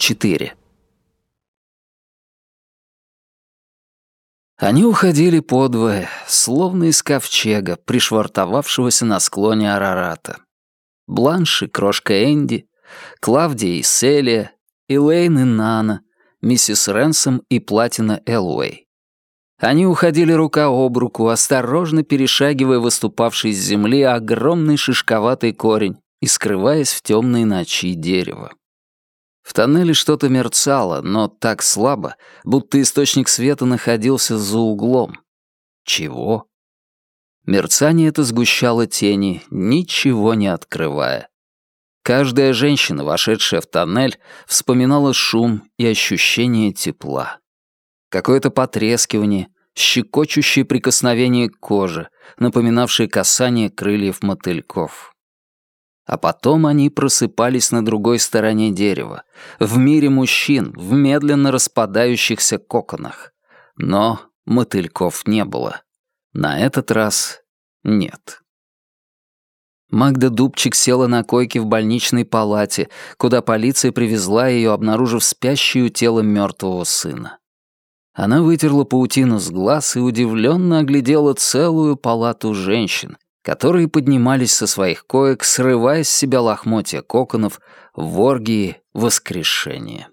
4. Они уходили подвое, словно из ковчега, пришвартовавшегося на склоне Арарата. Бланш и крошка Энди, Клавдия и Селия, Элейн и Нана, миссис Ренсом и Платина Элуэй. Они уходили рука об руку, осторожно перешагивая выступавший из земли огромный шишковатый корень и скрываясь в темной ночи дерева. В тоннеле что-то мерцало, но так слабо, будто источник света находился за углом. Чего? Мерцание это сгущало тени, ничего не открывая. Каждая женщина, вошедшая в тоннель, вспоминала шум и ощущение тепла. Какое-то потрескивание, щекочущее прикосновение к коже, напоминавшее касание крыльев мотыльков. А потом они просыпались на другой стороне дерева, в мире мужчин, в медленно распадающихся коконах. Но мотыльков не было. На этот раз нет. Магда Дубчик села на койке в больничной палате, куда полиция привезла ее, обнаружив спящую тело мертвого сына. Она вытерла паутину с глаз и удивленно оглядела целую палату женщин, которые поднимались со своих коек, срывая с себя лохмотья коконов в оргии воскрешения.